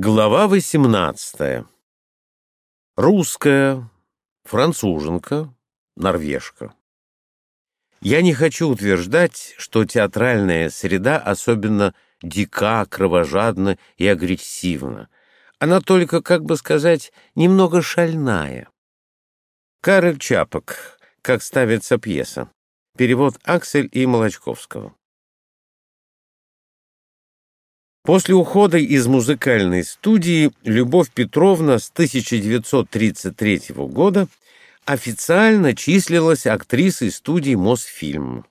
Глава 18. Русская, француженка, норвежка. Я не хочу утверждать, что театральная среда особенно дика, кровожадна и агрессивна. Она только, как бы сказать, немного шальная. Карель Чапок, как ставится пьеса. Перевод Аксель и Молочковского. После ухода из музыкальной студии Любовь Петровна с 1933 года официально числилась актрисой студии Мосфильм.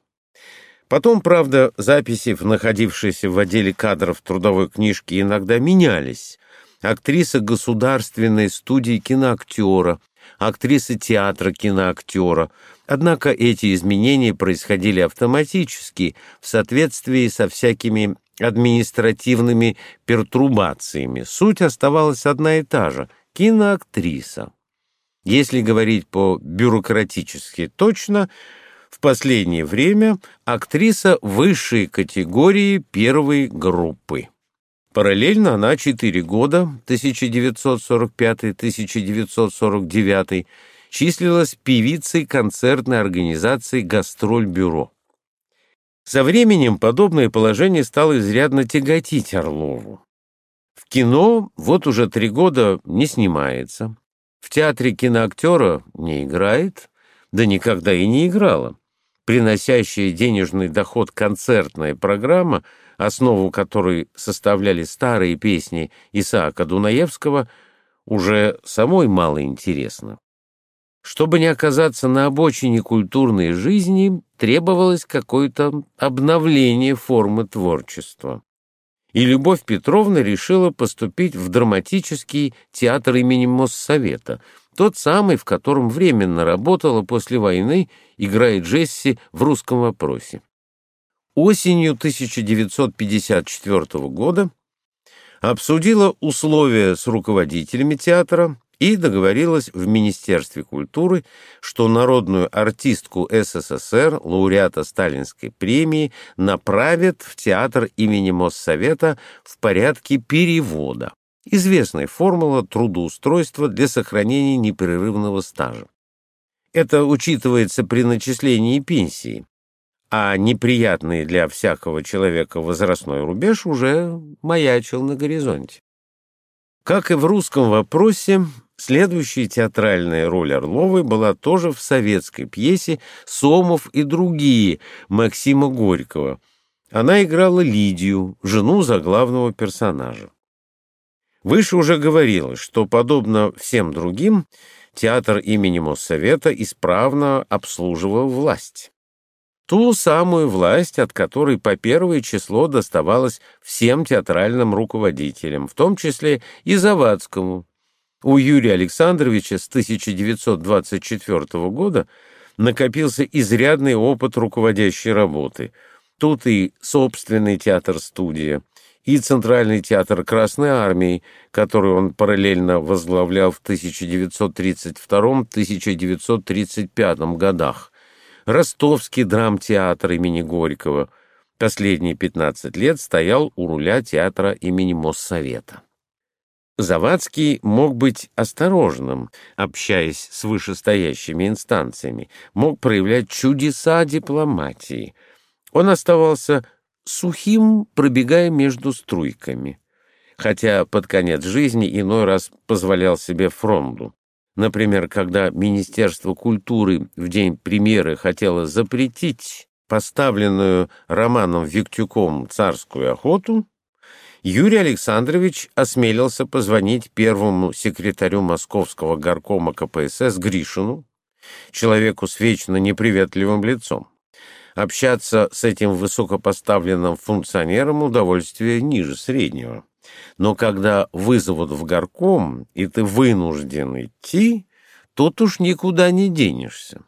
Потом, правда, записи, находившиеся в отделе кадров трудовой книжки, иногда менялись. Актриса государственной студии киноактера, актриса театра киноактера. Однако эти изменения происходили автоматически в соответствии со всякими административными пертурбациями. Суть оставалась одна и та же — киноактриса. Если говорить по-бюрократически точно, в последнее время актриса высшей категории первой группы. Параллельно она 4 года, 1945-1949, числилась певицей концертной организации «Гастроль-бюро». Со временем подобное положение стало изрядно тяготить Орлову. В кино вот уже три года не снимается, в театре киноактера не играет, да никогда и не играла. Приносящая денежный доход концертная программа, основу которой составляли старые песни Исаака Дунаевского, уже самой мало интересна. Чтобы не оказаться на обочине культурной жизни, требовалось какое-то обновление формы творчества. И Любовь Петровна решила поступить в драматический театр имени Моссовета, тот самый, в котором временно работала после войны, играя Джесси в русском вопросе. Осенью 1954 года обсудила условия с руководителями театра, и договорилась в Министерстве культуры, что народную артистку СССР, лауреата Сталинской премии, направят в театр имени Моссовета в порядке перевода. Известная формула трудоустройства для сохранения непрерывного стажа. Это учитывается при начислении пенсии, а неприятный для всякого человека возрастной рубеж уже маячил на горизонте. Как и в русском вопросе, Следующая театральная роль Орловой была тоже в советской пьесе «Сомов и другие» Максима Горького. Она играла Лидию, жену заглавного персонажа. Выше уже говорилось, что, подобно всем другим, театр имени Моссовета исправно обслуживал власть. Ту самую власть, от которой по первое число доставалось всем театральным руководителям, в том числе и Завадскому, у Юрия Александровича с 1924 года накопился изрядный опыт руководящей работы. Тут и собственный театр-студия, и Центральный театр Красной Армии, который он параллельно возглавлял в 1932-1935 годах, Ростовский драмтеатр имени Горького. Последние 15 лет стоял у руля театра имени Моссовета. Завадский мог быть осторожным, общаясь с вышестоящими инстанциями, мог проявлять чудеса дипломатии. Он оставался сухим, пробегая между струйками, хотя под конец жизни иной раз позволял себе фронду. Например, когда Министерство культуры в день премьеры хотело запретить поставленную Романом Виктюком царскую охоту, Юрий Александрович осмелился позвонить первому секретарю московского горкома КПСС Гришину, человеку с вечно неприветливым лицом. Общаться с этим высокопоставленным функционером удовольствие ниже среднего. Но когда вызовут в горком, и ты вынужден идти, тут уж никуда не денешься.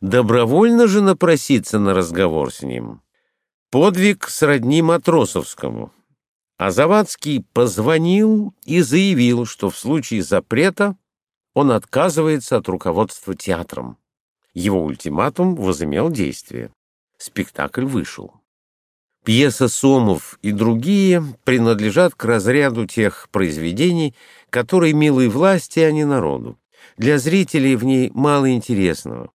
Добровольно же напроситься на разговор с ним. Подвиг сродни матросовскому — а Завадский позвонил и заявил, что в случае запрета он отказывается от руководства театром. Его ультиматум возымел действие. Спектакль вышел. Пьеса «Сомов» и другие принадлежат к разряду тех произведений, которые милы власти, а не народу. Для зрителей в ней мало интересного.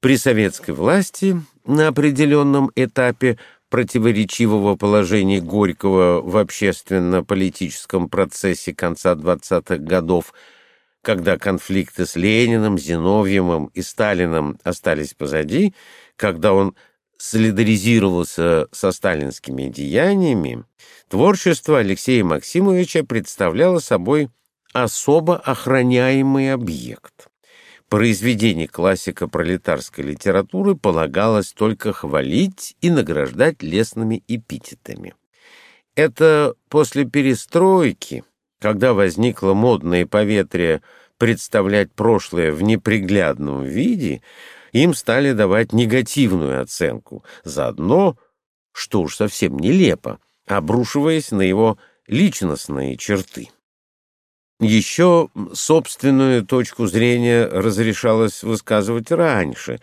При советской власти на определенном этапе противоречивого положения Горького в общественно-политическом процессе конца 20-х годов, когда конфликты с Лениным, Зиновьевым и Сталиным остались позади, когда он солидаризировался со сталинскими деяниями, творчество Алексея Максимовича представляло собой особо охраняемый объект. Произведение классика пролетарской литературы полагалось только хвалить и награждать лестными эпитетами. Это после перестройки, когда возникло модное поветрие представлять прошлое в неприглядном виде, им стали давать негативную оценку, заодно, что уж совсем нелепо, обрушиваясь на его личностные черты. Еще собственную точку зрения разрешалось высказывать раньше,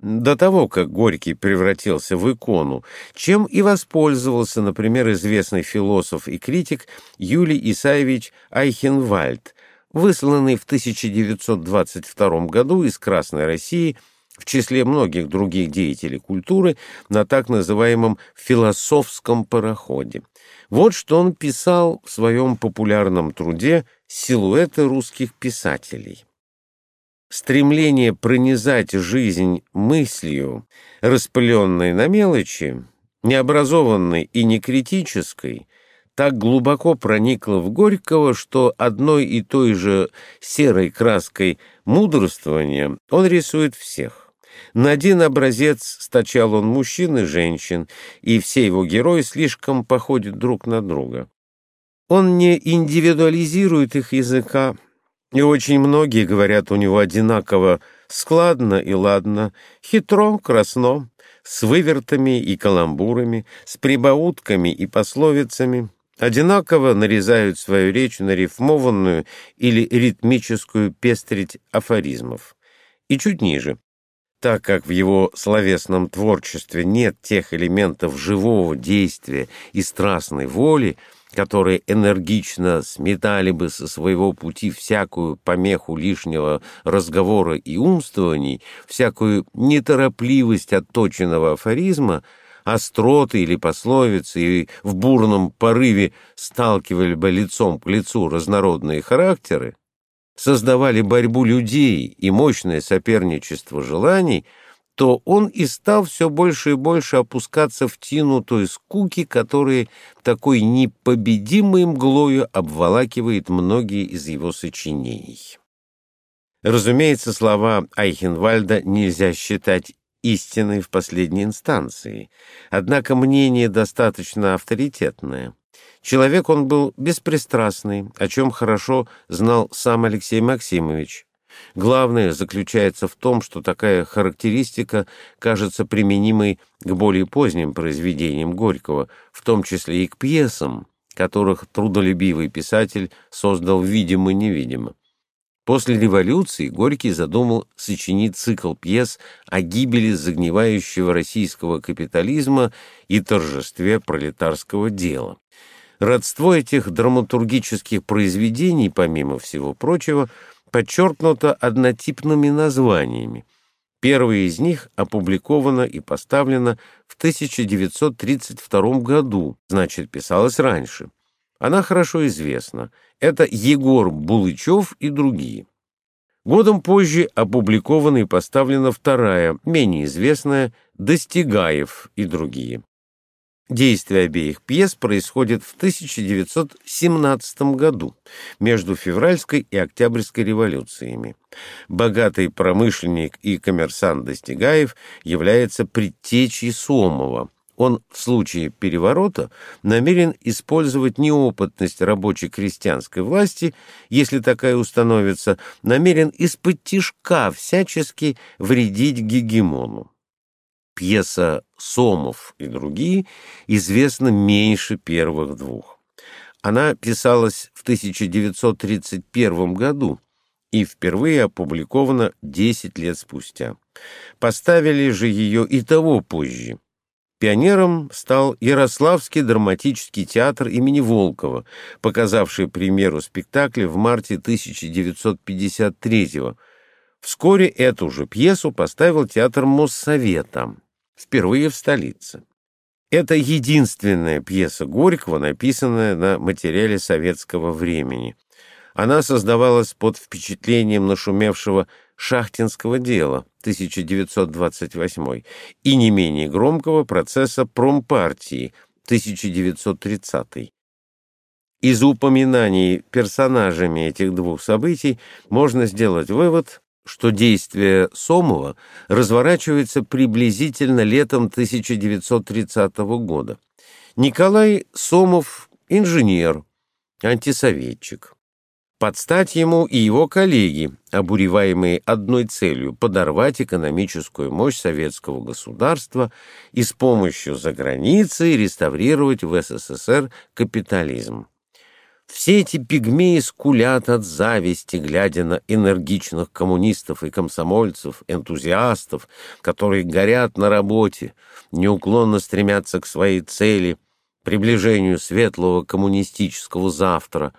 до того, как Горький превратился в икону, чем и воспользовался, например, известный философ и критик Юлий Исаевич Айхенвальд, высланный в 1922 году из Красной России в числе многих других деятелей культуры на так называемом «философском пароходе». Вот что он писал в своем популярном труде «Силуэты русских писателей». Стремление пронизать жизнь мыслью, распыленной на мелочи, необразованной и некритической, так глубоко проникло в Горького, что одной и той же серой краской мудрствования он рисует всех. На один образец стачал он мужчин и женщин, и все его герои слишком походят друг на друга. Он не индивидуализирует их языка, и очень многие говорят у него одинаково складно и ладно, хитро, красно, с вывертами и каламбурами, с прибаутками и пословицами, одинаково нарезают свою речь на рифмованную или ритмическую пестрить афоризмов. И чуть ниже так как в его словесном творчестве нет тех элементов живого действия и страстной воли, которые энергично сметали бы со своего пути всякую помеху лишнего разговора и умствований, всякую неторопливость отточенного афоризма, остроты или пословицы и в бурном порыве сталкивали бы лицом к лицу разнородные характеры, создавали борьбу людей и мощное соперничество желаний, то он и стал все больше и больше опускаться в тину той скуки, которая такой непобедимой мглою обволакивает многие из его сочинений. Разумеется, слова Айхенвальда нельзя считать истиной в последней инстанции, однако мнение достаточно авторитетное. Человек он был беспристрастный, о чем хорошо знал сам Алексей Максимович. Главное заключается в том, что такая характеристика кажется применимой к более поздним произведениям Горького, в том числе и к пьесам, которых трудолюбивый писатель создал видимо-невидимо. После революции Горький задумал сочинить цикл пьес о гибели загнивающего российского капитализма и торжестве пролетарского дела. Родство этих драматургических произведений, помимо всего прочего, подчеркнуто однотипными названиями. Первое из них опубликовано и поставлено в 1932 году, значит, писалось раньше. Она хорошо известна. Это Егор Булычев и другие. Годом позже опубликована и поставлена вторая, менее известная, «Достигаев» и другие. Действие обеих пьес происходит в 1917 году, между февральской и октябрьской революциями. Богатый промышленник и коммерсант Достигаев является предтечей Сомова. Он в случае переворота намерен использовать неопытность рабочей крестьянской власти, если такая установится, намерен из-под тишка всячески вредить гегемону. Пьеса «Сомов» и другие известна меньше первых двух. Она писалась в 1931 году и впервые опубликована 10 лет спустя. Поставили же ее и того позже. Пионером стал Ярославский драматический театр имени Волкова, показавший премьеру спектакля в марте 1953 года. Вскоре эту же пьесу поставил театр Моссовета, впервые в столице. Это единственная пьеса Горького, написанная на материале советского времени. Она создавалась под впечатлением нашумевшего шахтинского дела 1928 и не менее громкого процесса промпартии 1930. Из упоминаний персонажами этих двух событий можно сделать вывод, что действие Сомова разворачивается приблизительно летом 1930 года. Николай Сомов – инженер, антисоветчик. Подстать ему и его коллеги, обуреваемые одной целью – подорвать экономическую мощь советского государства и с помощью заграницы реставрировать в СССР капитализм. Все эти пигмеи скулят от зависти, глядя на энергичных коммунистов и комсомольцев, энтузиастов, которые горят на работе, неуклонно стремятся к своей цели, приближению светлого коммунистического завтра,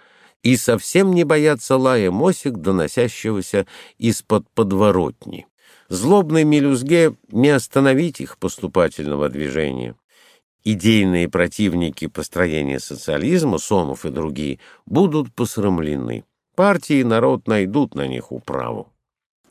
и совсем не боятся лая мосик, доносящегося из-под подворотни. Злобной мелюзге не остановить их поступательного движения идейные противники построения социализма, Сомов и другие, будут посрамлены. Партии и народ найдут на них управу.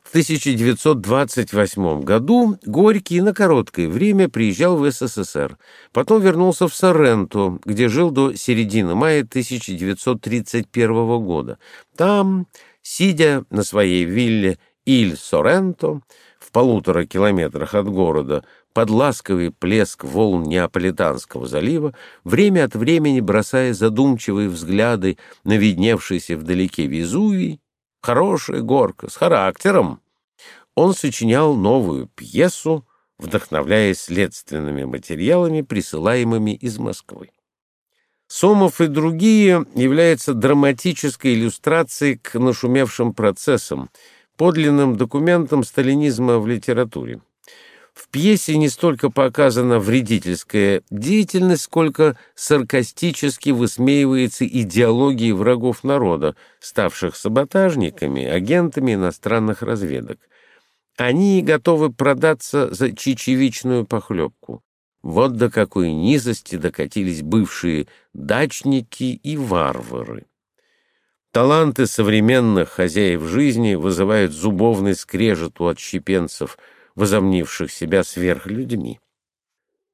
В 1928 году Горький на короткое время приезжал в СССР, потом вернулся в Соренто, где жил до середины мая 1931 года. Там, сидя на своей вилле Иль-Соренто, в полутора километрах от города, под ласковый плеск волн Неаполитанского залива, время от времени бросая задумчивые взгляды на видневшийся вдалеке Везувий, хорошая горка, с характером, он сочинял новую пьесу, вдохновляясь следственными материалами, присылаемыми из Москвы. Сомов и другие являются драматической иллюстрацией к нашумевшим процессам, подлинным документам сталинизма в литературе. В пьесе не столько показана вредительская деятельность, сколько саркастически высмеивается идеология врагов народа, ставших саботажниками, агентами иностранных разведок. Они готовы продаться за чечевичную похлебку. Вот до какой низости докатились бывшие дачники и варвары. Таланты современных хозяев жизни вызывают зубовный скрежет у отщепенцев – возомнивших себя сверхлюдьми.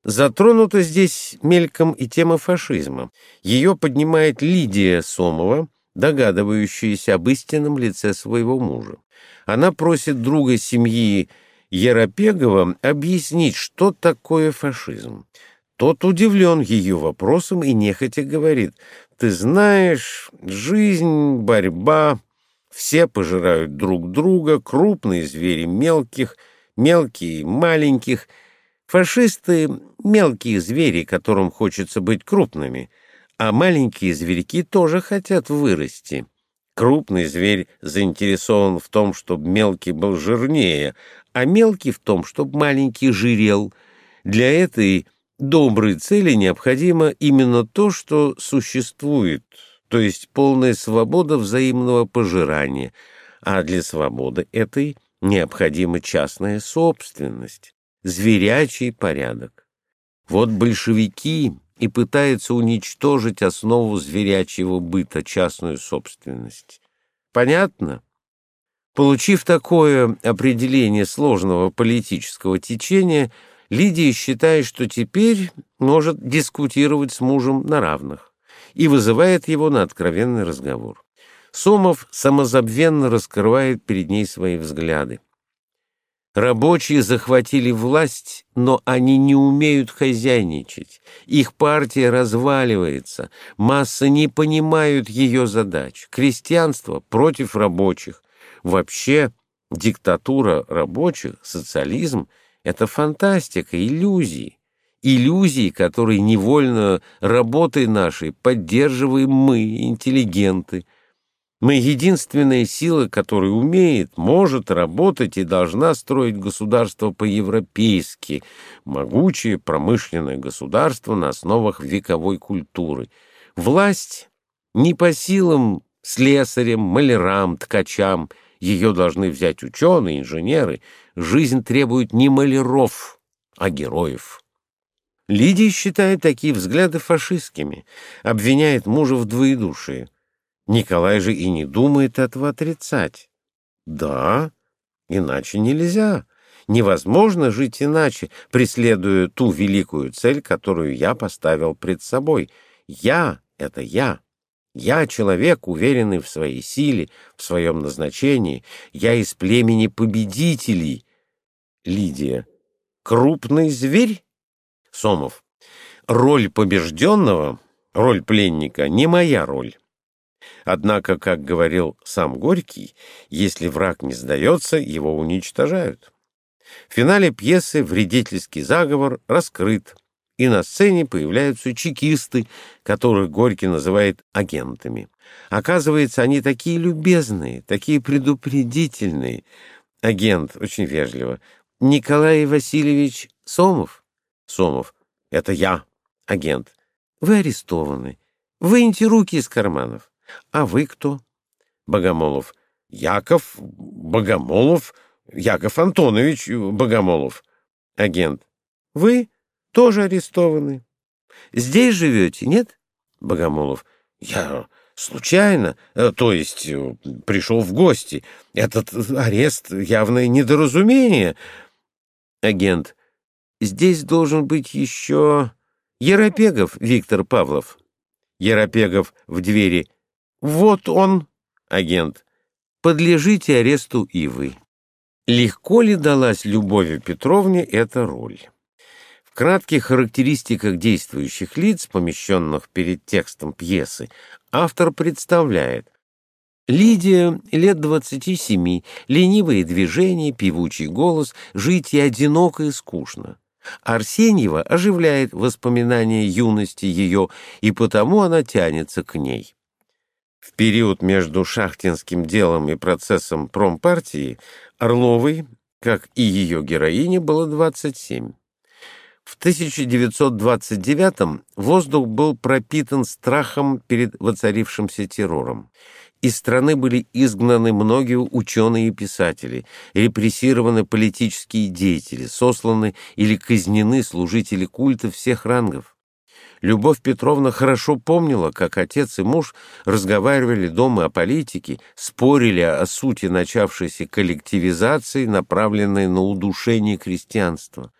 Затронута здесь мельком и тема фашизма. Ее поднимает Лидия Сомова, догадывающаяся об истинном лице своего мужа. Она просит друга семьи Еропегова объяснить, что такое фашизм. Тот удивлен ее вопросом и нехотя говорит, «Ты знаешь, жизнь, борьба, все пожирают друг друга, крупные звери мелких — мелкие, маленьких. Фашисты — мелкие звери, которым хочется быть крупными, а маленькие зверьки тоже хотят вырасти. Крупный зверь заинтересован в том, чтобы мелкий был жирнее, а мелкий в том, чтобы маленький жирел. Для этой доброй цели необходимо именно то, что существует, то есть полная свобода взаимного пожирания, а для свободы этой — необходима частная собственность, зверячий порядок. Вот большевики и пытаются уничтожить основу зверячьего быта, частную собственность. Понятно? Получив такое определение сложного политического течения, Лидия считает, что теперь может дискутировать с мужем на равных и вызывает его на откровенный разговор. Сомов самозабвенно раскрывает перед ней свои взгляды. Рабочие захватили власть, но они не умеют хозяйничать. Их партия разваливается, массы не понимают ее задач. Крестьянство против рабочих. Вообще, диктатура рабочих, социализм — это фантастика, иллюзии. Иллюзии, которые невольно работой нашей поддерживаем мы, интеллигенты — Мы единственная сила, которая умеет, может работать и должна строить государство по-европейски, могучее промышленное государство на основах вековой культуры. Власть не по силам слесарям, малярам, ткачам, ее должны взять ученые, инженеры. Жизнь требует не маляров, а героев. Лидия считает такие взгляды фашистскими, обвиняет мужа в двоедушии. Николай же и не думает этого отрицать. Да, иначе нельзя. Невозможно жить иначе, преследуя ту великую цель, которую я поставил пред собой. Я — это я. Я человек, уверенный в своей силе, в своем назначении. Я из племени победителей. Лидия. Крупный зверь? Сомов. Роль побежденного, роль пленника — не моя роль. Однако, как говорил сам Горький, если враг не сдается, его уничтожают. В финале пьесы вредительский заговор раскрыт, и на сцене появляются чекисты, которых Горький называет агентами. Оказывается, они такие любезные, такие предупредительные. Агент, очень вежливо. Николай Васильевич Сомов? Сомов. Это я, агент. Вы арестованы. Выньте руки из карманов. А вы кто? Богомолов. Яков Богомолов, Яков Антонович Богомолов. Агент. Вы тоже арестованы. Здесь живете, нет? Богомолов. Я случайно, э, то есть э, пришел в гости. Этот арест — явное недоразумение. Агент. Здесь должен быть еще Еропегов Виктор Павлов. Еропегов в двери. Вот он, агент. Подлежите аресту и вы. Легко ли далась Любови Петровне эта роль? В кратких характеристиках действующих лиц, помещенных перед текстом пьесы, автор представляет Лидия, лет двадцати семи, ленивые движения, певучий голос, жить ей одиноко и скучно. Арсеньева оживляет воспоминания юности ее, и потому она тянется к ней. В период между шахтинским делом и процессом промпартии Орловой, как и ее героине, было 27. В 1929 воздух был пропитан страхом перед воцарившимся террором. Из страны были изгнаны многие ученые и писатели, репрессированы политические деятели, сосланы или казнены служители культа всех рангов. Любовь Петровна хорошо помнила, как отец и муж разговаривали дома о политике, спорили о сути начавшейся коллективизации, направленной на удушение крестьянства.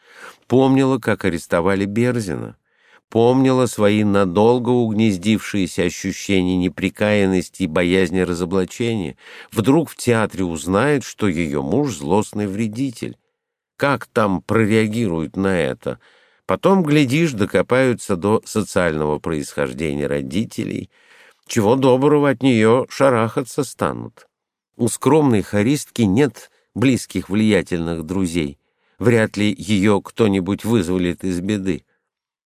Помнила, как арестовали Берзина. Помнила свои надолго угнездившиеся ощущения неприкаянности и боязни разоблачения. Вдруг в театре узнает, что ее муж — злостный вредитель. Как там прореагируют на это — Потом, глядишь, докопаются до социального происхождения родителей. Чего доброго от нее шарахаться станут. У скромной хористки нет близких влиятельных друзей. Вряд ли ее кто-нибудь вызволит из беды.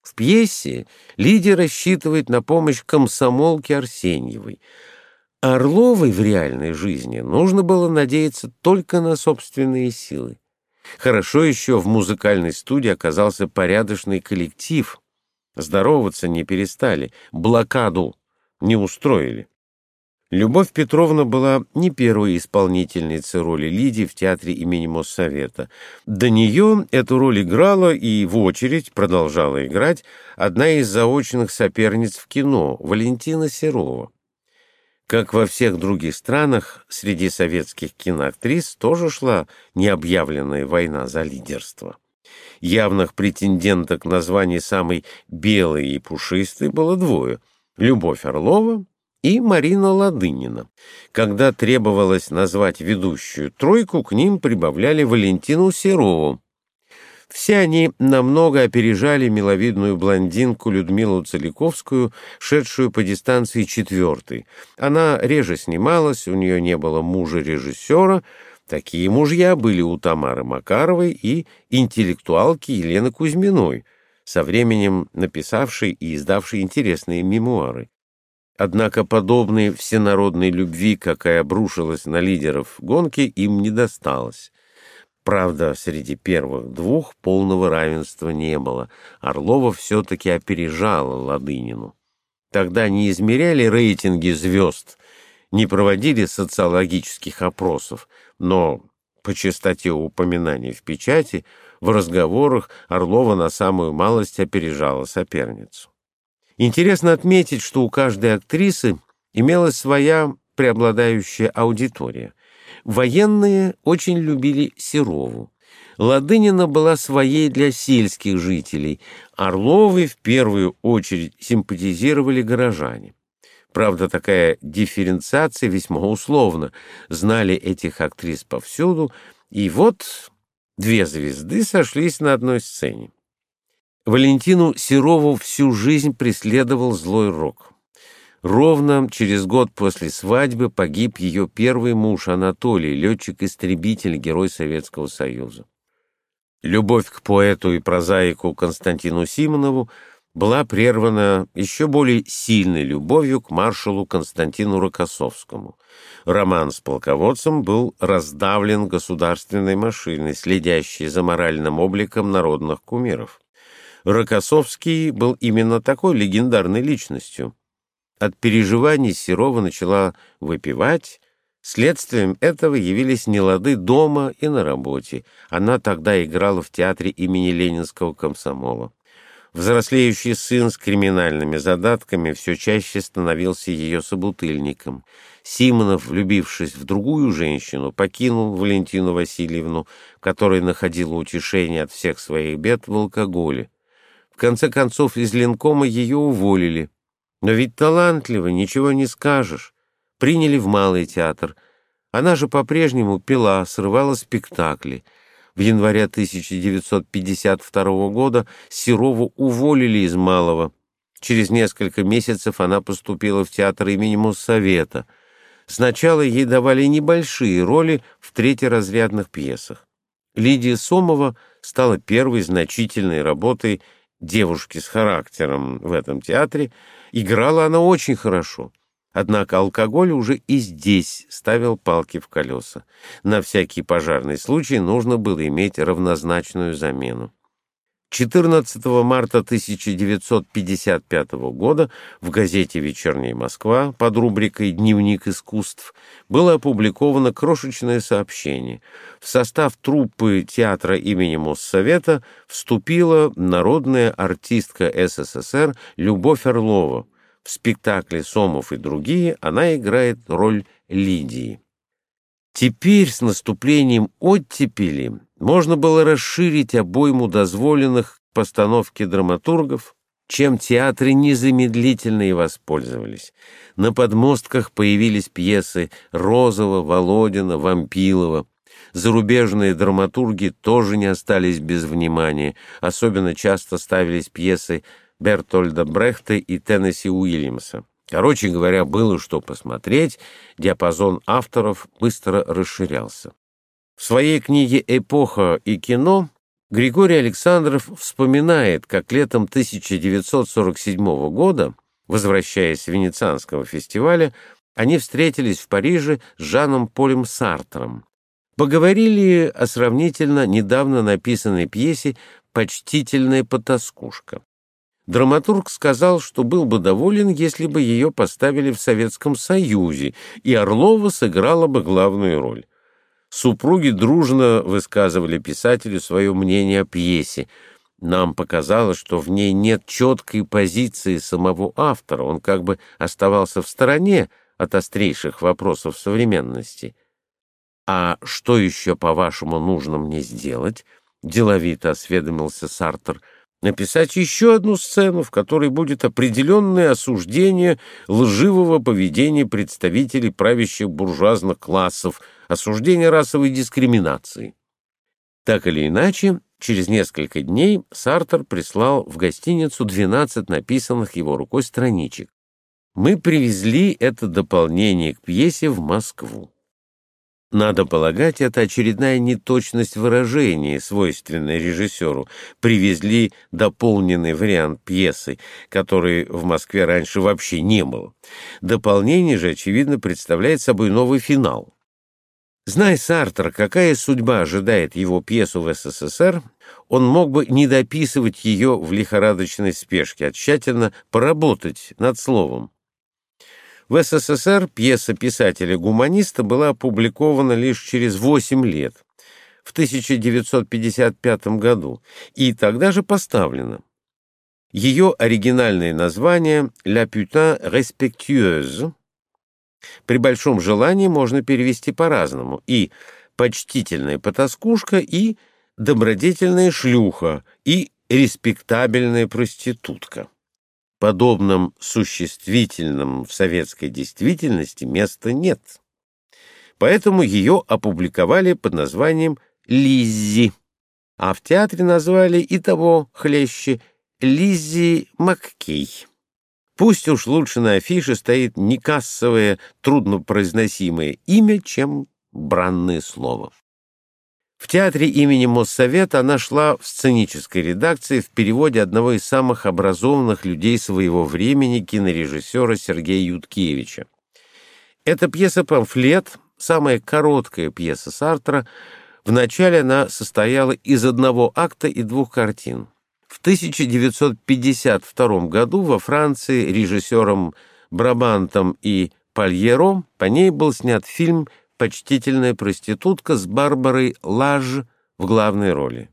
В пьесе Лидия рассчитывает на помощь комсомолке Арсеньевой. Орловой в реальной жизни нужно было надеяться только на собственные силы. Хорошо еще в музыкальной студии оказался порядочный коллектив. Здороваться не перестали, блокаду не устроили. Любовь Петровна была не первой исполнительницей роли Лидии в театре имени Моссовета. До нее эту роль играла и в очередь продолжала играть одна из заочных соперниц в кино, Валентина Серова. Как во всех других странах, среди советских киноактрис тоже шла необъявленная война за лидерство. Явных претенденток на звание самой белой и пушистой было двое — Любовь Орлова и Марина Ладынина. Когда требовалось назвать ведущую тройку, к ним прибавляли Валентину Серову, все они намного опережали миловидную блондинку Людмилу Целиковскую, шедшую по дистанции четвертой. Она реже снималась, у нее не было мужа-режиссера. Такие мужья были у Тамары Макаровой и интеллектуалки Елены Кузьминой, со временем написавшей и издавшей интересные мемуары. Однако подобной всенародной любви, какая обрушилась на лидеров гонки, им не досталось. Правда, среди первых двух полного равенства не было. Орлова все-таки опережала Ладынину. Тогда не измеряли рейтинги звезд, не проводили социологических опросов, но по частоте упоминаний в печати, в разговорах Орлова на самую малость опережала соперницу. Интересно отметить, что у каждой актрисы имелась своя преобладающая аудитория. Военные очень любили Серову. Ладынина была своей для сельских жителей. Орловой в первую очередь симпатизировали горожане. Правда, такая дифференциация весьма условна. Знали этих актрис повсюду, и вот две звезды сошлись на одной сцене. Валентину Серову всю жизнь преследовал злой рок. Ровно через год после свадьбы погиб ее первый муж Анатолий, летчик-истребитель, герой Советского Союза. Любовь к поэту и прозаику Константину Симонову была прервана еще более сильной любовью к маршалу Константину Рокоссовскому. Роман с полководцем был раздавлен государственной машиной, следящей за моральным обликом народных кумиров. Рокоссовский был именно такой легендарной личностью. От переживаний Серова начала выпивать, Следствием этого явились нелады дома и на работе. Она тогда играла в театре имени Ленинского комсомола. Взрослеющий сын с криминальными задатками все чаще становился ее собутыльником. Симонов, влюбившись в другую женщину, покинул Валентину Васильевну, которая находила утешение от всех своих бед в алкоголе. В конце концов, из Ленкома ее уволили. Но ведь талантливо, ничего не скажешь. Приняли в Малый театр. Она же по-прежнему пила, срывала спектакли — в январе 1952 года Серову уволили из Малого. Через несколько месяцев она поступила в театр имени Моссовета. Сначала ей давали небольшие роли в третьеразрядных пьесах. Лидия Сомова стала первой значительной работой девушки с характером в этом театре. Играла она очень хорошо — Однако алкоголь уже и здесь ставил палки в колеса. На всякий пожарный случай нужно было иметь равнозначную замену. 14 марта 1955 года в газете «Вечерняя Москва» под рубрикой «Дневник искусств» было опубликовано крошечное сообщение. В состав труппы театра имени Моссовета вступила народная артистка СССР Любовь Орлова, в спектакле «Сомов и другие» она играет роль Лидии. Теперь с наступлением оттепели можно было расширить обойму дозволенных постановки драматургов, чем театры незамедлительно и воспользовались. На подмостках появились пьесы Розова, Володина, Вампилова. Зарубежные драматурги тоже не остались без внимания, особенно часто ставились пьесы Бертольда Брехта и Теннесси Уильямса. Короче говоря, было что посмотреть, диапазон авторов быстро расширялся. В своей книге «Эпоха и кино» Григорий Александров вспоминает, как летом 1947 года, возвращаясь с Венецианского фестиваля, они встретились в Париже с Жаном Полем Сартром. Поговорили о сравнительно недавно написанной пьесе «Почтительная потаскушка». Драматург сказал, что был бы доволен, если бы ее поставили в Советском Союзе, и Орлова сыграла бы главную роль. Супруги дружно высказывали писателю свое мнение о пьесе. Нам показалось, что в ней нет четкой позиции самого автора, он как бы оставался в стороне от острейших вопросов современности. «А что еще, по-вашему, нужно мне сделать?» — деловито осведомился Сартер — написать еще одну сцену, в которой будет определенное осуждение лживого поведения представителей правящих буржуазных классов, осуждение расовой дискриминации. Так или иначе, через несколько дней Сартер прислал в гостиницу 12 написанных его рукой страничек. Мы привезли это дополнение к пьесе в Москву. Надо полагать, это очередная неточность выражений, свойственная режиссеру. Привезли дополненный вариант пьесы, который в Москве раньше вообще не было. Дополнение же, очевидно, представляет собой новый финал. Зная Сартра, какая судьба ожидает его пьесу в СССР, он мог бы не дописывать ее в лихорадочной спешке, а тщательно поработать над словом. В СССР пьеса писателя-гуманиста была опубликована лишь через 8 лет, в 1955 году, и тогда же поставлена. Ее оригинальное название «La putain respectueuse» при большом желании можно перевести по-разному и «почтительная потаскушка» и «добродетельная шлюха» и «респектабельная проститутка» подобном существительном в советской действительности места нет. Поэтому ее опубликовали под названием «Лиззи», а в театре назвали и того хлеще «Лиззи Маккей». Пусть уж лучше на афише стоит некассовое, труднопроизносимое имя, чем бранное слово. В театре имени Моссовета она шла в сценической редакции в переводе одного из самых образованных людей своего времени, кинорежиссера Сергея Юткевича. Эта пьеса-памфлет, самая короткая пьеса Сартра, вначале она состояла из одного акта и двух картин. В 1952 году во Франции режиссером Брабантом и Пальеро по ней был снят фильм почтительная проститутка с Барбарой Лаж в главной роли.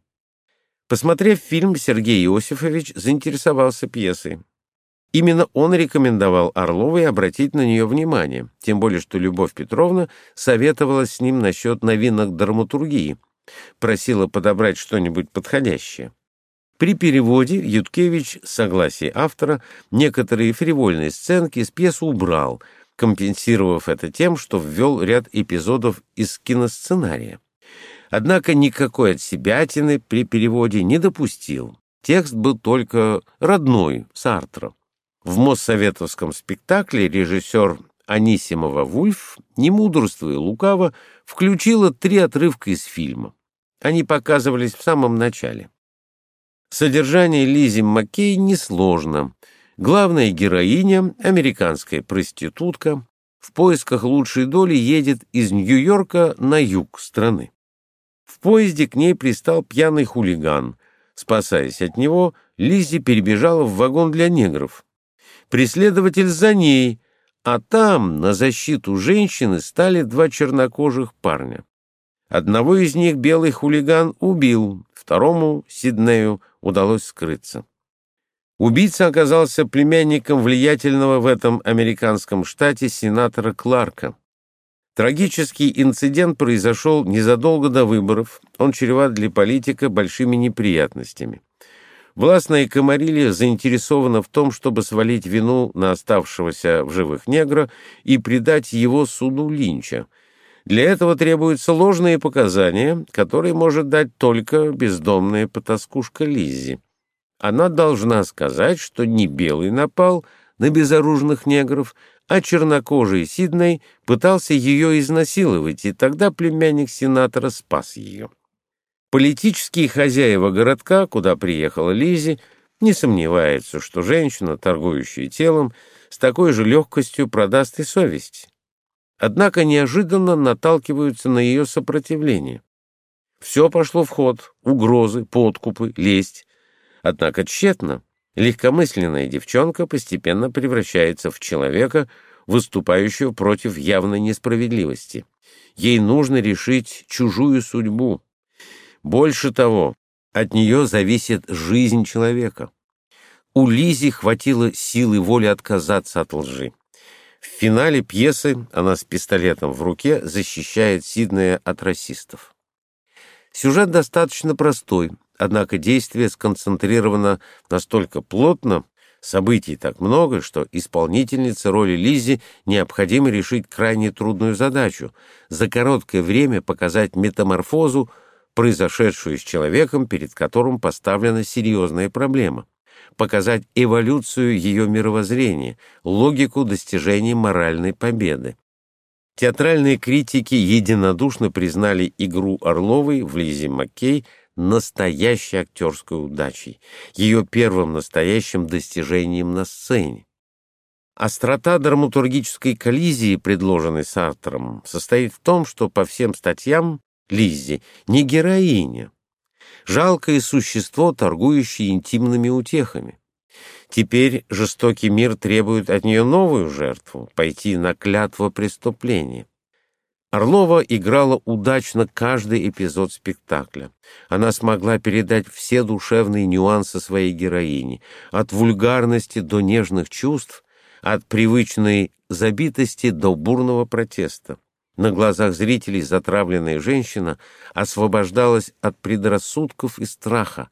Посмотрев фильм, Сергей Иосифович заинтересовался пьесой. Именно он рекомендовал Орловой обратить на нее внимание, тем более что Любовь Петровна советовалась с ним насчет новинок драматургии, просила подобрать что-нибудь подходящее. При переводе Юткевич, с автора, некоторые фривольные сценки из пьесы убрал — компенсировав это тем, что ввел ряд эпизодов из киносценария. Однако никакой отсебятины при переводе не допустил. Текст был только родной, Сартра. В Моссоветовском спектакле режиссер Анисимова Вульф, не мудрствуя лукаво, включила три отрывка из фильма. Они показывались в самом начале. Содержание Лизи Маккей несложно — Главная героиня, американская проститутка, в поисках лучшей доли едет из Нью-Йорка на юг страны. В поезде к ней пристал пьяный хулиган. Спасаясь от него, Лиззи перебежала в вагон для негров. Преследователь за ней, а там на защиту женщины стали два чернокожих парня. Одного из них белый хулиган убил, второму, Сиднею, удалось скрыться. Убийца оказался племянником влиятельного в этом американском штате сенатора Кларка. Трагический инцидент произошел незадолго до выборов, он чреват для политика большими неприятностями. Властная Камарилья заинтересована в том, чтобы свалить вину на оставшегося в живых негра и предать его суду Линча. Для этого требуются ложные показания, которые может дать только бездомная потаскушка Лиззи она должна сказать, что не белый напал на безоружных негров, а чернокожий Сидней пытался ее изнасиловать, и тогда племянник сенатора спас ее. Политические хозяева городка, куда приехала Лизи, не сомневаются, что женщина, торгующая телом, с такой же легкостью продаст и совесть. Однако неожиданно наталкиваются на ее сопротивление. Все пошло в ход — угрозы, подкупы, лесть. Однако тщетно. Легкомысленная девчонка постепенно превращается в человека, выступающего против явной несправедливости. Ей нужно решить чужую судьбу. Больше того, от нее зависит жизнь человека. У Лизи хватило силы воли отказаться от лжи. В финале пьесы она с пистолетом в руке защищает Сиднея от расистов. Сюжет достаточно простой, однако действие сконцентрировано настолько плотно, событий так много, что исполнительнице роли Лизи необходимо решить крайне трудную задачу — за короткое время показать метаморфозу, произошедшую с человеком, перед которым поставлена серьезная проблема, показать эволюцию ее мировоззрения, логику достижения моральной победы. Театральные критики единодушно признали игру Орловой в Лизе Маккей настоящей актерской удачей, ее первым настоящим достижением на сцене. Острота драматургической коллизии, предложенной Сартером, состоит в том, что по всем статьям Лиззи не героиня, жалкое существо, торгующее интимными утехами. Теперь жестокий мир требует от нее новую жертву — пойти на клятво преступления. Орлова играла удачно каждый эпизод спектакля. Она смогла передать все душевные нюансы своей героини, от вульгарности до нежных чувств, от привычной забитости до бурного протеста. На глазах зрителей затравленная женщина освобождалась от предрассудков и страха.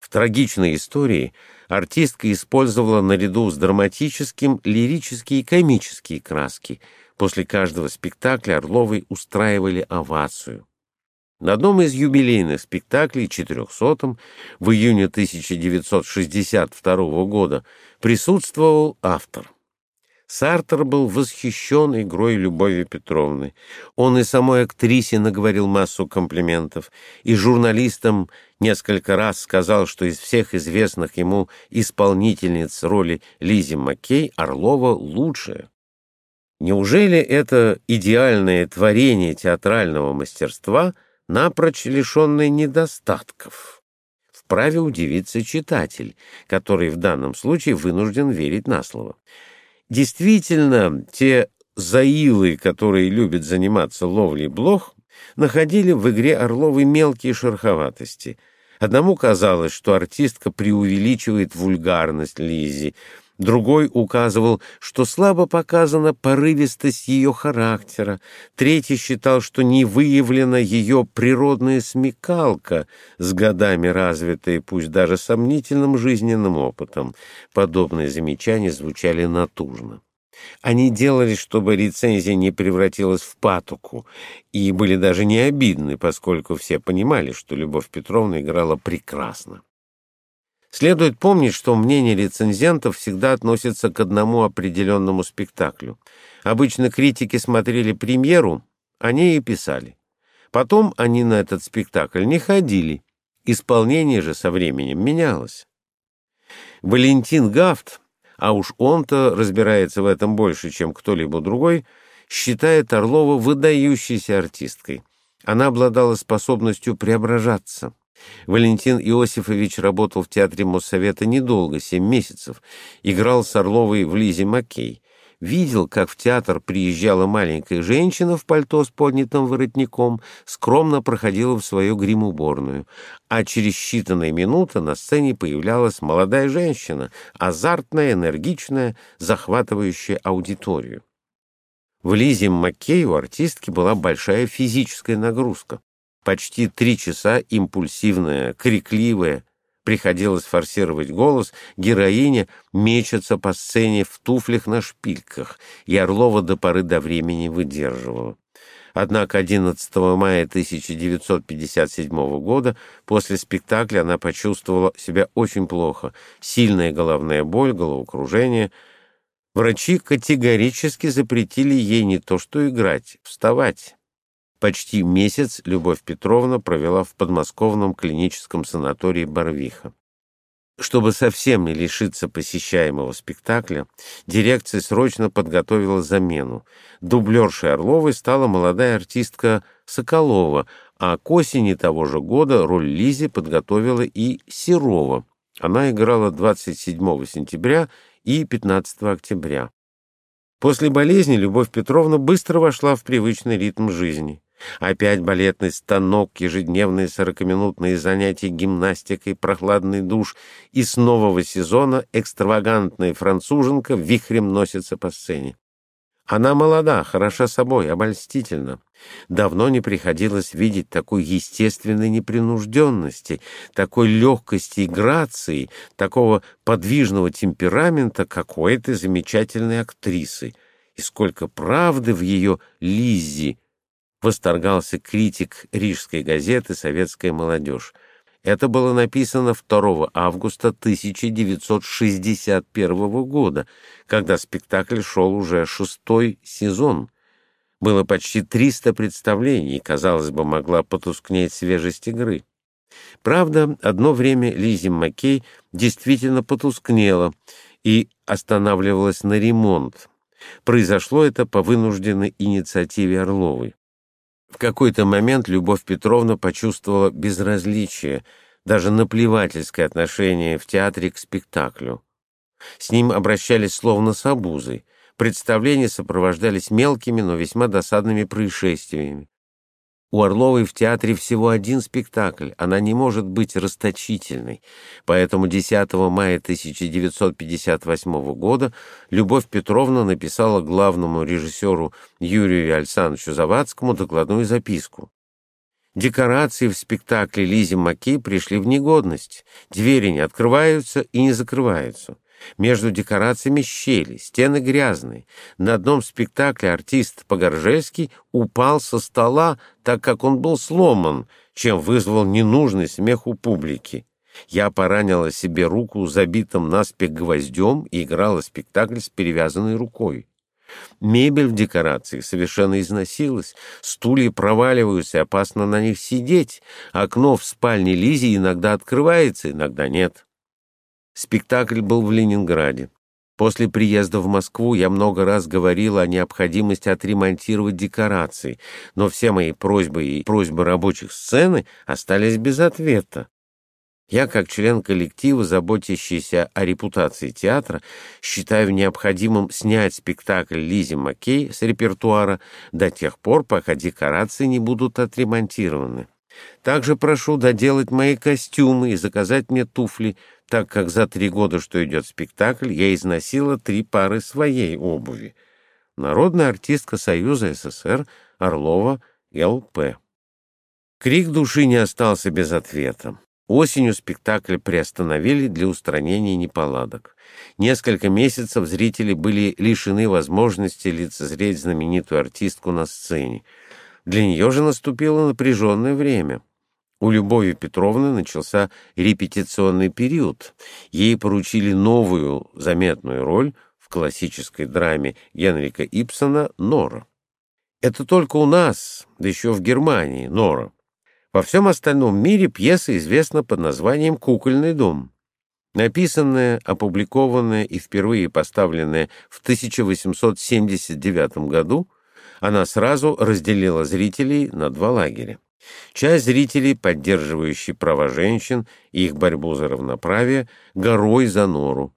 В трагичной истории артистка использовала наряду с драматическим лирические и комические краски. После каждого спектакля Орловой устраивали овацию. На одном из юбилейных спектаклей, 400-м, в июне 1962 года, присутствовал автор. Сартер был восхищен игрой Любови Петровны. Он и самой актрисе наговорил массу комплиментов, и журналистам несколько раз сказал, что из всех известных ему исполнительниц роли Лизи Маккей Орлова лучшая. Неужели это идеальное творение театрального мастерства напрочь лишенное недостатков? Вправе удивиться читатель, который в данном случае вынужден верить на слово. Действительно, те заилы, которые любят заниматься ловлей блох, находили в игре Орловой мелкие шероховатости. Одному казалось, что артистка преувеличивает вульгарность Лизи, Другой указывал, что слабо показана порывистость ее характера. Третий считал, что не выявлена ее природная смекалка, с годами развитая, пусть даже сомнительным жизненным опытом. Подобные замечания звучали натужно. Они делали, чтобы рецензия не превратилась в патоку, и были даже не обидны, поскольку все понимали, что Любовь Петровна играла прекрасно. Следует помнить, что мнение рецензентов всегда относится к одному определенному спектаклю. Обычно критики смотрели премьеру, они и писали. Потом они на этот спектакль не ходили. Исполнение же со временем менялось. Валентин Гафт, а уж он-то разбирается в этом больше, чем кто-либо другой, считает Орлова выдающейся артисткой. Она обладала способностью преображаться. Валентин Иосифович работал в театре Моссовета недолго, семь месяцев, играл с Орловой в Лизе Маккей. Видел, как в театр приезжала маленькая женщина в пальто с поднятым воротником, скромно проходила в свою грим-уборную, а через считанные минуты на сцене появлялась молодая женщина, азартная, энергичная, захватывающая аудиторию. В Лизе Маккей у артистки была большая физическая нагрузка. Почти три часа импульсивная, крикливая, приходилось форсировать голос, героиня мечется по сцене в туфлях на шпильках, и Орлова до поры до времени выдерживала. Однако 11 мая 1957 года после спектакля она почувствовала себя очень плохо. Сильная головная боль, головокружение. Врачи категорически запретили ей не то что играть, вставать. Почти месяц Любовь Петровна провела в подмосковном клиническом санатории Барвиха. Чтобы совсем не лишиться посещаемого спектакля, дирекция срочно подготовила замену. Дублершей Орловой стала молодая артистка Соколова, а к осени того же года роль Лизи подготовила и Серова. Она играла 27 сентября и 15 октября. После болезни Любовь Петровна быстро вошла в привычный ритм жизни. Опять балетный станок, ежедневные сорокаминутные занятия гимнастикой, прохладный душ, и с нового сезона экстравагантная француженка вихрем носится по сцене. Она молода, хороша собой, обольстительна. Давно не приходилось видеть такой естественной непринужденности, такой легкости и грации, такого подвижного темперамента какой-то замечательной актрисы. И сколько правды в ее Лиззи, восторгался критик рижской газеты «Советская молодежь». Это было написано 2 августа 1961 года, когда спектакль шел уже шестой сезон. Было почти 300 представлений, казалось бы, могла потускнеть свежесть игры. Правда, одно время Лизи Маккей действительно потускнела и останавливалась на ремонт. Произошло это по вынужденной инициативе Орловой. В какой-то момент Любовь Петровна почувствовала безразличие, даже наплевательское отношение в театре к спектаклю. С ним обращались словно с обузой. Представления сопровождались мелкими, но весьма досадными происшествиями. У Орловой в театре всего один спектакль, она не может быть расточительной. Поэтому 10 мая 1958 года Любовь Петровна написала главному режиссеру Юрию Александровичу Завадскому докладную записку. Декорации в спектакле Лизи Маки пришли в негодность. Двери не открываются и не закрываются. Между декорациями щели, стены грязные. На одном спектакле артист Погоржельский упал со стола, так как он был сломан, чем вызвал ненужный смех у публики. Я поранила себе руку забитым наспех гвоздем и играла спектакль с перевязанной рукой. Мебель в декорации совершенно износилась, стулья проваливаются, опасно на них сидеть. Окно в спальне Лизи иногда открывается, иногда нет. Спектакль был в Ленинграде. После приезда в Москву я много раз говорил о необходимости отремонтировать декорации, но все мои просьбы и просьбы рабочих сцены остались без ответа. Я, как член коллектива, заботящийся о репутации театра, считаю необходимым снять спектакль Лизи Маккей с репертуара до тех пор, пока декорации не будут отремонтированы. Также прошу доделать мои костюмы и заказать мне туфли, так как за три года, что идет спектакль, я износила три пары своей обуви. Народная артистка Союза СССР Орлова Л.П. Крик души не остался без ответа. Осенью спектакль приостановили для устранения неполадок. Несколько месяцев зрители были лишены возможности лицезреть знаменитую артистку на сцене. Для нее же наступило напряженное время. У Любови Петровны начался репетиционный период. Ей поручили новую заметную роль в классической драме Генрика Ипсона «Нора». Это только у нас, да еще в Германии, «Нора». Во всем остальном мире пьеса известна под названием «Кукольный дом». Написанная, опубликованная и впервые поставленная в 1879 году, она сразу разделила зрителей на два лагеря. Часть зрителей, поддерживающие права женщин и их борьбу за равноправие, горой за нору.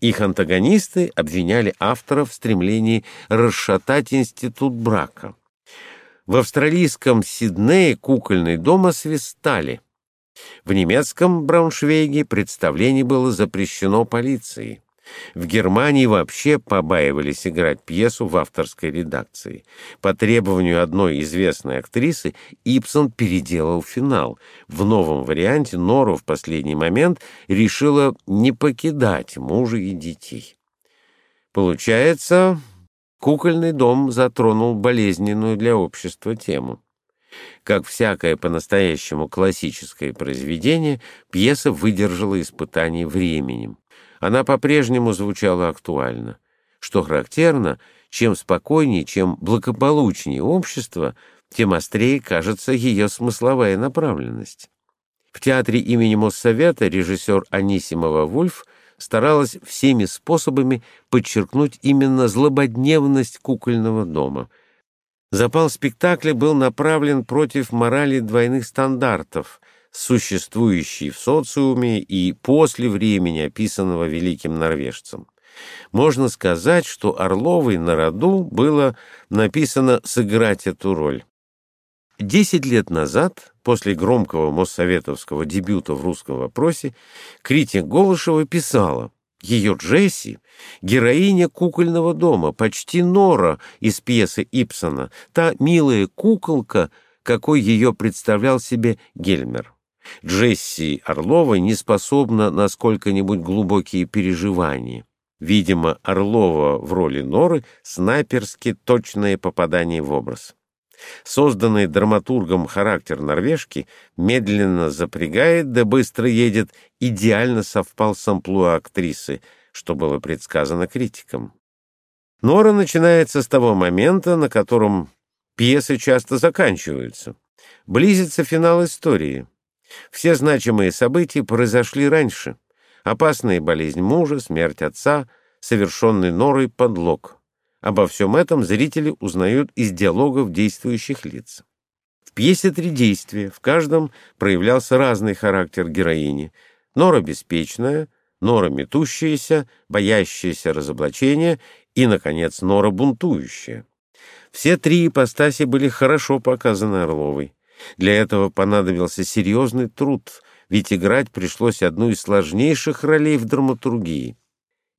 Их антагонисты обвиняли авторов в стремлении расшатать институт брака. В австралийском Сиднее кукольный дом освистали. В немецком Брауншвейге представление было запрещено полицией. В Германии вообще побаивались играть пьесу в авторской редакции. По требованию одной известной актрисы Ипсон переделал финал. В новом варианте Нору в последний момент решила не покидать мужа и детей. Получается, кукольный дом затронул болезненную для общества тему. Как всякое по-настоящему классическое произведение, пьеса выдержала испытание временем она по-прежнему звучала актуально. Что характерно, чем спокойнее, чем благополучнее общество, тем острее кажется ее смысловая направленность. В театре имени Моссовета режиссер Анисимова Вульф старалась всеми способами подчеркнуть именно злободневность кукольного дома. Запал спектакля был направлен против морали двойных стандартов, существующий в социуме и после времени, описанного великим норвежцем. Можно сказать, что Орловой на роду было написано сыграть эту роль. Десять лет назад, после громкого моссоветовского дебюта в русском вопросе, критик Голышева писала ее Джесси — героиня кукольного дома, почти Нора из пьесы Ипсона, та милая куколка, какой ее представлял себе Гельмер. Джесси Орлова не способна на сколько-нибудь глубокие переживания. Видимо, Орлова в роли Норы — снайперски точное попадание в образ. Созданный драматургом характер норвежки медленно запрягает да быстро едет, идеально совпал с амплуа актрисы, что было предсказано критикам. Нора начинается с того момента, на котором Пьесы часто заканчиваются. Близится финал истории. Все значимые события произошли раньше. Опасная болезнь мужа, смерть отца, совершенный норой подлог. Обо всем этом зрители узнают из диалогов действующих лиц. В пьесе три действия, в каждом проявлялся разный характер героини. Нора беспечная, Нора метущаяся, боящаяся разоблачения и, наконец, Нора бунтующая. Все три ипостаси были хорошо показаны Орловой. Для этого понадобился серьезный труд, ведь играть пришлось одну из сложнейших ролей в драматургии.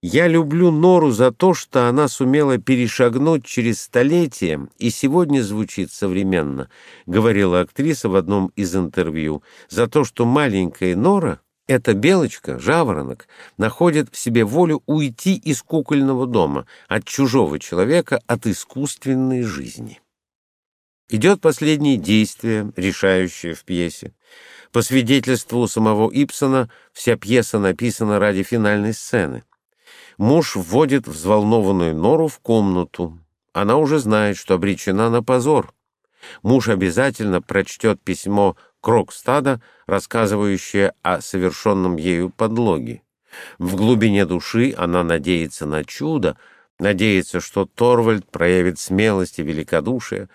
Я люблю Нору за то, что она сумела перешагнуть через столетия и сегодня звучит современно, говорила актриса в одном из интервью, за то, что маленькая Нора, эта белочка, жаворонок, находит в себе волю уйти из кукольного дома, от чужого человека, от искусственной жизни. Идет последнее действие, решающее в пьесе. По свидетельству самого Ипсона, вся пьеса написана ради финальной сцены. Муж вводит взволнованную Нору в комнату. Она уже знает, что обречена на позор. Муж обязательно прочтет письмо Крогстада, рассказывающее о совершенном ею подлоге. В глубине души она надеется на чудо, надеется, что Торвальд проявит смелость и великодушие,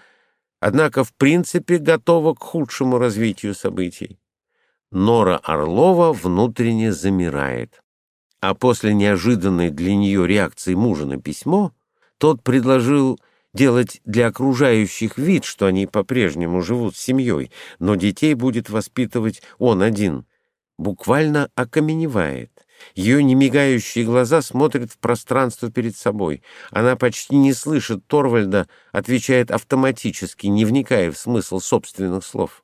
однако в принципе готова к худшему развитию событий. Нора Орлова внутренне замирает. А после неожиданной для нее реакции мужа на письмо, тот предложил делать для окружающих вид, что они по-прежнему живут с семьей, но детей будет воспитывать он один. Буквально окаменевает. Ее немигающие глаза смотрят в пространство перед собой. Она почти не слышит Торвальда, отвечает автоматически, не вникая в смысл собственных слов.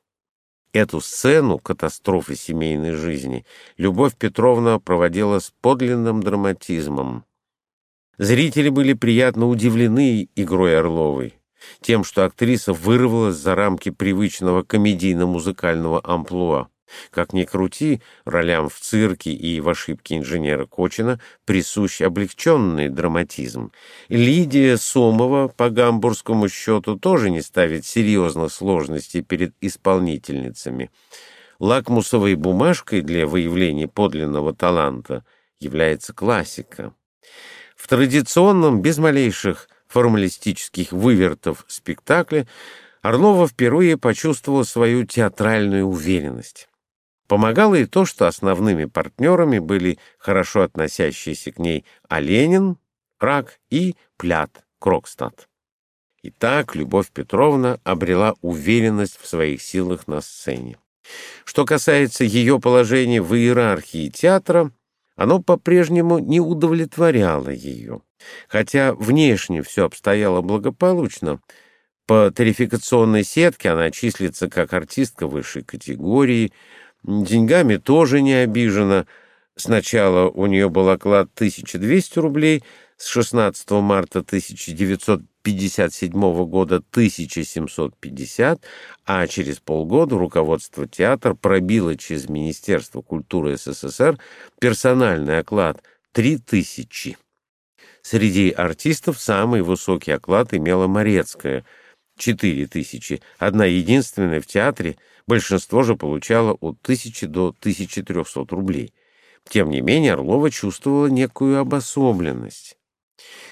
Эту сцену катастрофы семейной жизни Любовь Петровна проводила с подлинным драматизмом. Зрители были приятно удивлены игрой Орловой, тем, что актриса вырвалась за рамки привычного комедийно-музыкального амплуа. Как ни крути, ролям в цирке и в ошибке инженера Кочина присущ облегченный драматизм. Лидия Сомова по гамбургскому счету тоже не ставит серьезных сложностей перед исполнительницами. Лакмусовой бумажкой для выявления подлинного таланта является классика. В традиционном, без малейших формалистических вывертов спектакле Орлова впервые почувствовала свою театральную уверенность. Помогало и то, что основными партнерами были хорошо относящиеся к ней Оленин, Ранк и Плятт, Крогстад. Итак, Любовь Петровна обрела уверенность в своих силах на сцене. Что касается ее положения в иерархии театра, оно по-прежнему не удовлетворяло ее. Хотя внешне все обстояло благополучно, по тарификационной сетке она числится как артистка высшей категории, Деньгами тоже не обижена. Сначала у нее был оклад 1200 рублей, с 16 марта 1957 года 1750, а через полгода руководство театра пробило через Министерство культуры СССР персональный оклад 3000. Среди артистов самый высокий оклад имела Морецкая — 4000, одна единственная в театре — большинство же получало от 1000 до 1300 рублей. Тем не менее Орлова чувствовала некую обособленность.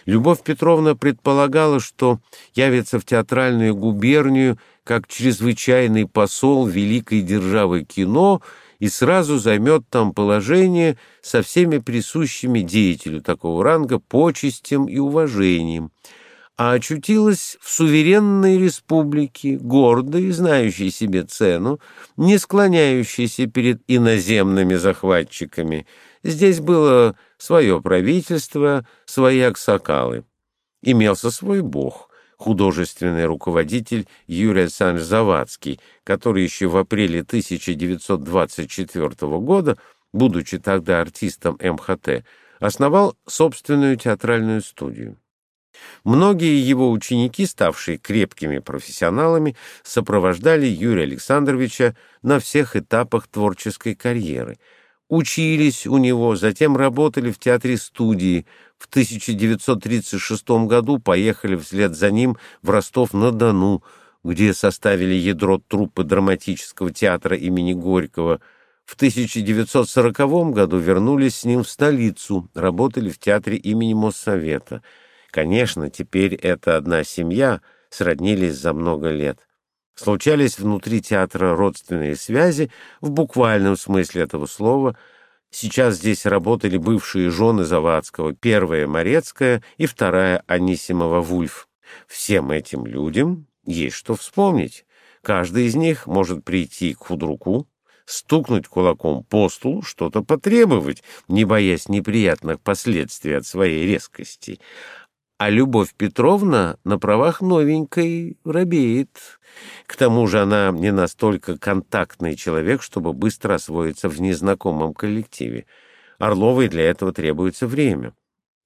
Любовь Петровна предполагала, что явится в театральную губернию как чрезвычайный посол великой державы кино и сразу займет там положение со всеми присущими деятелю такого ранга почестям и уважением — а очутилась в суверенной республике, гордой, знающей себе цену, не склоняющейся перед иноземными захватчиками. Здесь было свое правительство, свои аксакалы. Имелся свой бог, художественный руководитель Юрий Александрович Завадский, который еще в апреле 1924 года, будучи тогда артистом МХТ, основал собственную театральную студию. Многие его ученики, ставшие крепкими профессионалами, сопровождали Юрия Александровича на всех этапах творческой карьеры. Учились у него, затем работали в театре-студии. В 1936 году поехали вслед за ним в Ростов-на-Дону, где составили ядро труппы драматического театра имени Горького, в 1940 году вернулись с ним в столицу, работали в театре имени Моссовета. Конечно, теперь это одна семья, сроднились за много лет. Случались внутри театра родственные связи в буквальном смысле этого слова. Сейчас здесь работали бывшие жены Завадского, первая Морецкая и вторая Анисимова Вульф. Всем этим людям есть что вспомнить. Каждый из них может прийти к худруку, стукнуть кулаком по столу, что-то потребовать, не боясь неприятных последствий от своей резкости. А Любовь Петровна на правах новенькой робеет. К тому же она не настолько контактный человек, чтобы быстро освоиться в незнакомом коллективе. Орловой для этого требуется время.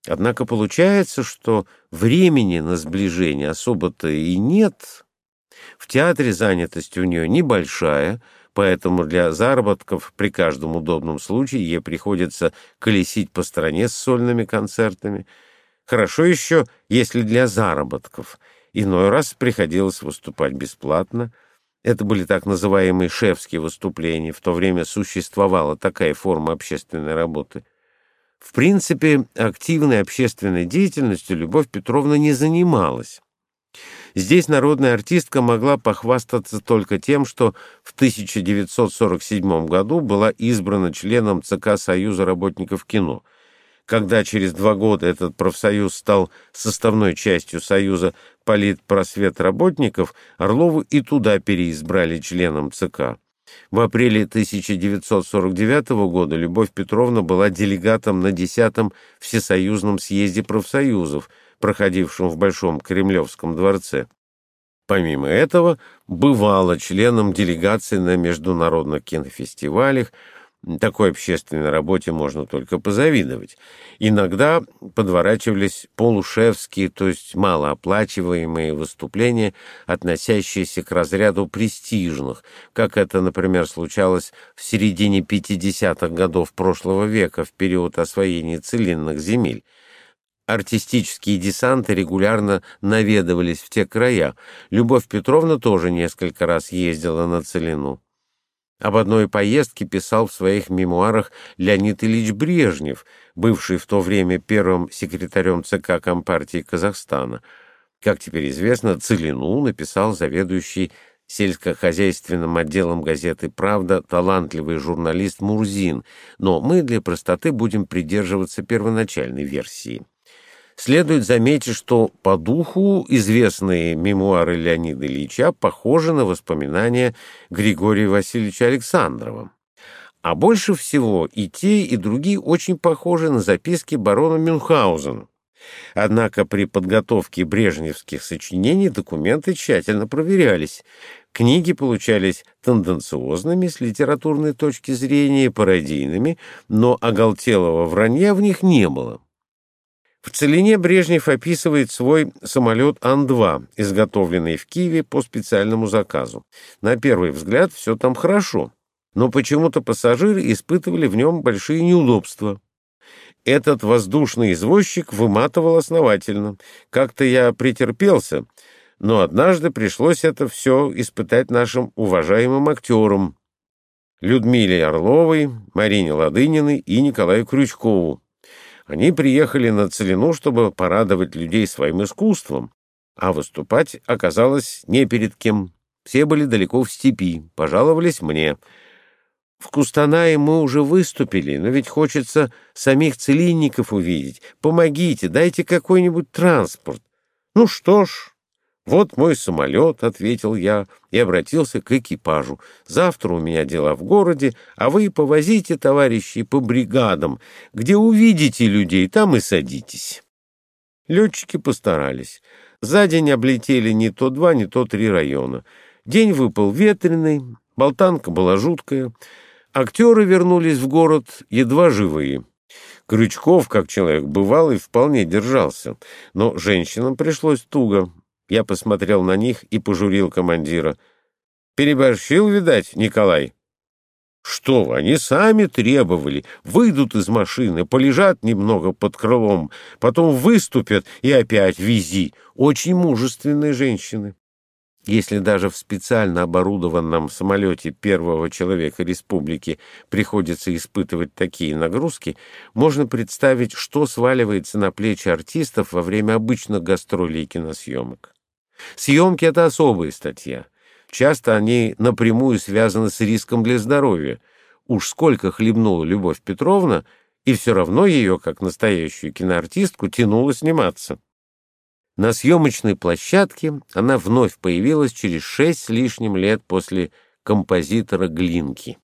Однако получается, что времени на сближение особо-то и нет. В театре занятость у нее небольшая, поэтому для заработков при каждом удобном случае ей приходится колесить по стране с сольными концертами. Хорошо еще, если для заработков. Иной раз приходилось выступать бесплатно. Это были так называемые шефские выступления. В то время существовала такая форма общественной работы — в принципе, активной общественной деятельностью Любовь Петровна не занималась. Здесь народная артистка могла похвастаться только тем, что в 1947 году была избрана членом ЦК Союза работников кино. Когда через два года этот профсоюз стал составной частью Союза политпросвет работников, Орлову и туда переизбрали членом ЦК. В апреле 1949 года Любовь Петровна была делегатом на 10-м Всесоюзном съезде профсоюзов, проходившем в Большом Кремлевском дворце. Помимо этого, бывала членом делегации на международных кинофестивалях, такой общественной работе можно только позавидовать. Иногда подворачивались полушефские, то есть малооплачиваемые выступления, относящиеся к разряду престижных, как это, например, случалось в середине 50-х годов прошлого века в период освоения целинных земель. Артистические десанты регулярно наведывались в те края. Любовь Петровна тоже несколько раз ездила на Целину. Об одной поездке писал в своих мемуарах Леонид Ильич Брежнев, бывший в то время первым секретарем ЦК Компартии Казахстана. Как теперь известно, Целину написал заведующий сельскохозяйственным отделом газеты «Правда» талантливый журналист Мурзин, но мы для простоты будем придерживаться первоначальной версии. Следует заметить, что по духу известные мемуары Леонида Ильича похожи на воспоминания Григория Васильевича Александрова. А больше всего и те, и другие очень похожи на записки барона Мюнхгаузена. Однако при подготовке брежневских сочинений документы тщательно проверялись. Книги получались тенденциозными с литературной точки зрения, пародийными, но оголтелого вранья в них не было. В Целине Брежнев описывает свой самолет Ан-2, изготовленный в Киеве по специальному заказу. На первый взгляд все там хорошо, но почему-то пассажиры испытывали в нем большие неудобства. Этот воздушный извозчик выматывал основательно. Как-то я претерпелся, но однажды пришлось это все испытать нашим уважаемым актерам Людмиле Орловой, Марине Ладыниной и Николаю Крючкову. Они приехали на Целину, чтобы порадовать людей своим искусством, а выступать оказалось не перед кем. Все были далеко в степи, пожаловались мне. В Кустанае мы уже выступили, но ведь хочется самих целинников увидеть. Помогите, дайте какой-нибудь транспорт. Ну что ж, «Вот мой самолет», — ответил я и обратился к экипажу. «Завтра у меня дела в городе, а вы повозите, товарищи, по бригадам. Где увидите людей, там и садитесь». Летчики постарались. За день облетели не то два, не то три района. День выпал ветреный, болтанка была жуткая. Актеры вернулись в город едва живые. Крючков, как человек бывалый, вполне держался, но женщинам пришлось туго. Я посмотрел на них и пожурил командира. «Переборщил, видать, Николай?» «Что вы, они сами требовали. Выйдут из машины, полежат немного под крылом, потом выступят и опять вези. Очень мужественные женщины». Если даже в специально оборудованном самолете первого человека республики приходится испытывать такие нагрузки, можно представить, что сваливается на плечи артистов во время обычных гастролей и киносъемок. Съемки — это особая статья. Часто они напрямую связаны с риском для здоровья. Уж сколько хлебнула Любовь Петровна, и все равно ее, как настоящую киноартистку, тянуло сниматься. На съемочной площадке она вновь появилась через шесть с лишним лет после композитора Глинки.